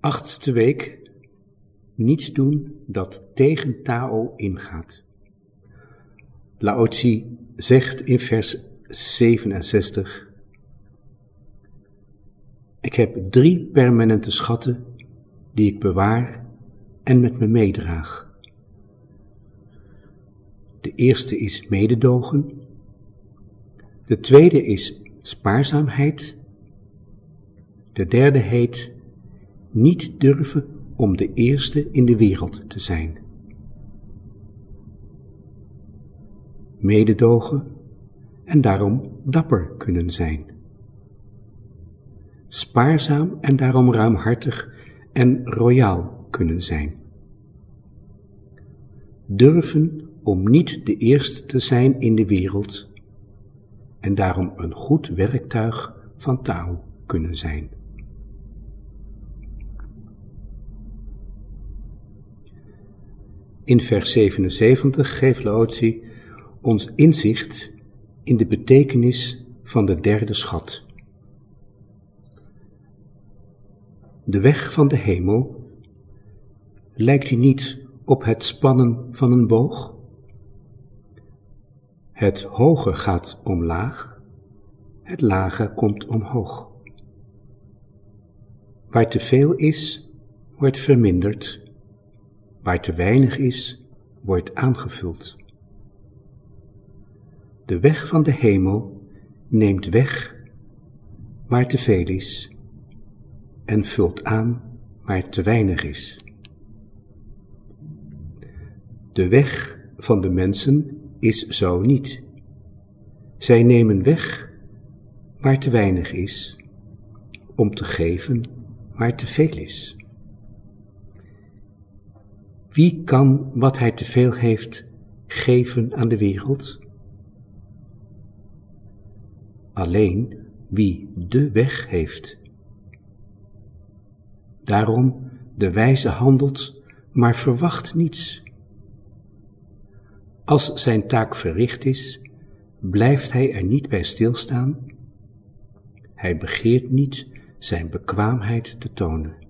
Achtste week. Niets doen dat tegen Tao ingaat. Laozi zegt in vers 67. Ik heb drie permanente schatten die ik bewaar en met me meedraag. De eerste is mededogen. De tweede is spaarzaamheid. De derde heet niet durven om de eerste in de wereld te zijn. Mededogen en daarom dapper kunnen zijn. Spaarzaam en daarom ruimhartig en royaal kunnen zijn. Durven om niet de eerste te zijn in de wereld en daarom een goed werktuig van taal kunnen zijn. In vers 77 geeft Laozi ons inzicht in de betekenis van de derde schat. De weg van de hemel, lijkt die niet op het spannen van een boog? Het hoge gaat omlaag, het lage komt omhoog. Waar te veel is, wordt verminderd, waar te weinig is, wordt aangevuld. De weg van de hemel neemt weg waar te veel is en vult aan waar te weinig is. De weg van de mensen is zo niet. Zij nemen weg waar te weinig is, om te geven waar te veel is. Wie kan wat hij te veel heeft geven aan de wereld? Alleen wie de weg heeft. Daarom de wijze handelt, maar verwacht niets. Als zijn taak verricht is, blijft hij er niet bij stilstaan. Hij begeert niet zijn bekwaamheid te tonen.